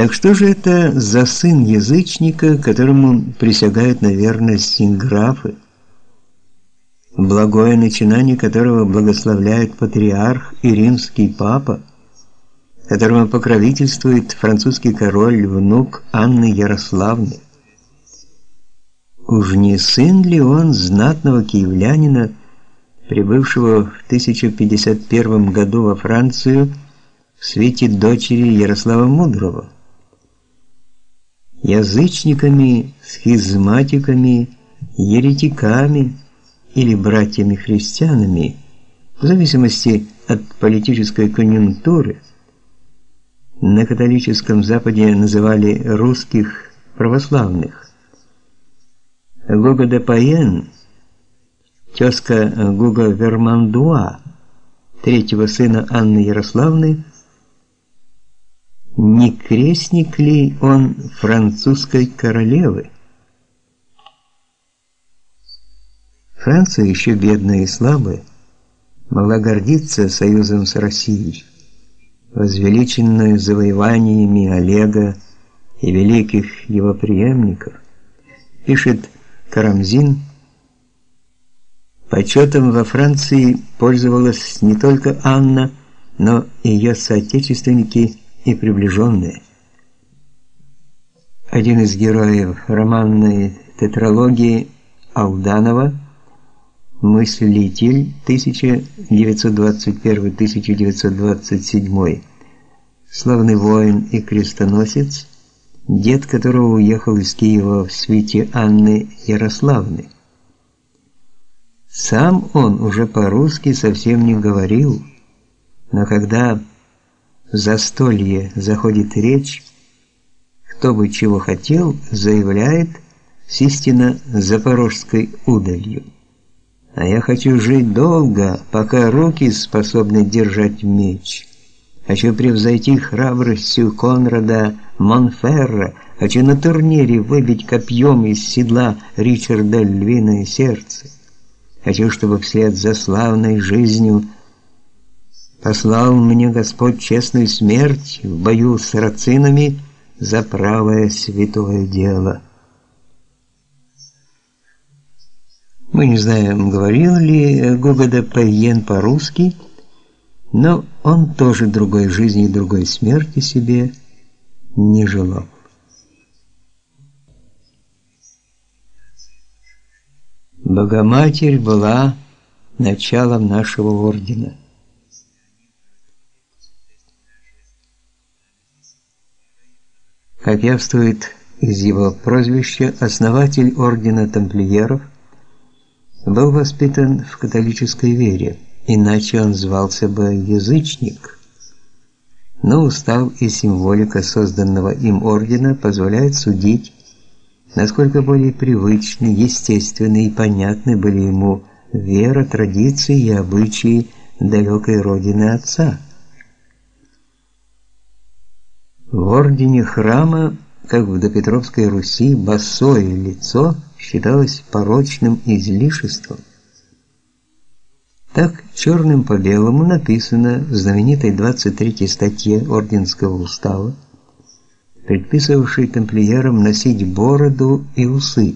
Так что же это за сын язычника, которому присягают на верность синграфы, благое начинание которого благословляет патриарх и римский папа, которому покровительствует французский король, внук Анны Ярославны? Уж не сын ли он знатного киевлянина, прибывшего в 1051 году во Францию в свете дочери Ярослава Мудрого? Язычниками, схизматиками, еретиками или братьями-христианами, в зависимости от политической конъюнктуры, на католическом Западе называли русских православных. Гуго де Паен, тезка Гуго Вермандуа, третьего сына Анны Ярославны, не крестник ли он французской королевы? Франция, еще бедная и слабая, могла гордиться союзом с Россией, возвеличенную завоеваниями Олега и великих его преемников. Пишет Карамзин, почетом во Франции пользовалась не только Анна, но и ее соотечественники и приближенные. Один из героев романной тетралогии Алданова Мыслитель 1921-1927 славный воин и крестоносец дед которого уехал из Киева в свите Анны Ярославны. Сам он уже по-русски совсем не говорил, но когда застолье заходит речь, кто бы чего хотел, заявляет с истинно запорожской удалью. А я хочу жить долго, пока руки способны держать меч. Хочу превзойти храбростью Конрада Монферра, хочу на турнире выбить копьем из седла Ричарда львиное сердце. Хочу, чтобы вслед за славной жизнью послал мне Господь честную смерть в бою с сарацинами за правое святое дело. Мы не знаем, говорил ли Гугода Пейен по-русски, но он тоже другой жизни и другой смерти себе не желал. Богоматерь была началом нашего ордена. Как явствует из его прозвища, основатель ордена тамплиеров был воспитан в католической вере иначе он звался бы язычник. Но устав и символика созданного им ордена позволяют судить, насколько более привычны, естественны и понятны были ему вера, традиции и обычаи далекой родины отца. В ордене храма, как в допетровской Руси, босое лицо считалось порочным излишеством. Так черным по белому написано в знаменитой 23 статье Орденского устава, предписывавшей тамплиерам носить бороду и усы.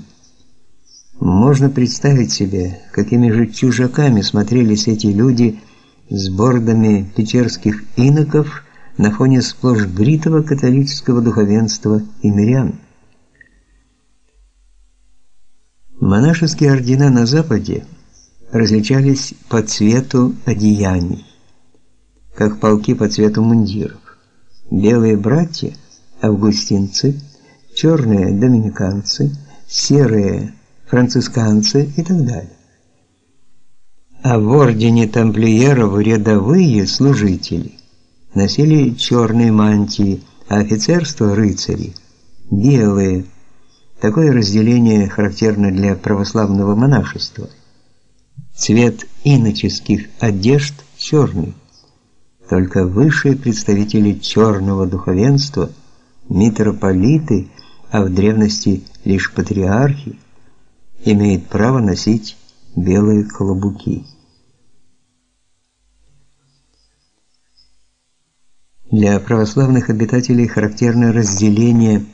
Можно представить себе, какими же чужаками смотрелись эти люди с бородами печерских иноков на фоне сплошь бритого католического духовенства и мирян. Монашеские ордена на Западе различались по цвету одеяний, как полки по цвету мундиров. Белые братья августинцы, черные доминиканцы, серые францисканцы и так далее. А в ордене тамплиеров рядовые служители носили черные мантии, а офицерство рыцари белые. Такое разделение характерно для православного монашества. Цвет иноческих одежд черный. Только высшие представители черного духовенства, митрополиты, а в древности лишь патриархи, имеют право носить белые клобуки. Для православных обитателей характерно разделение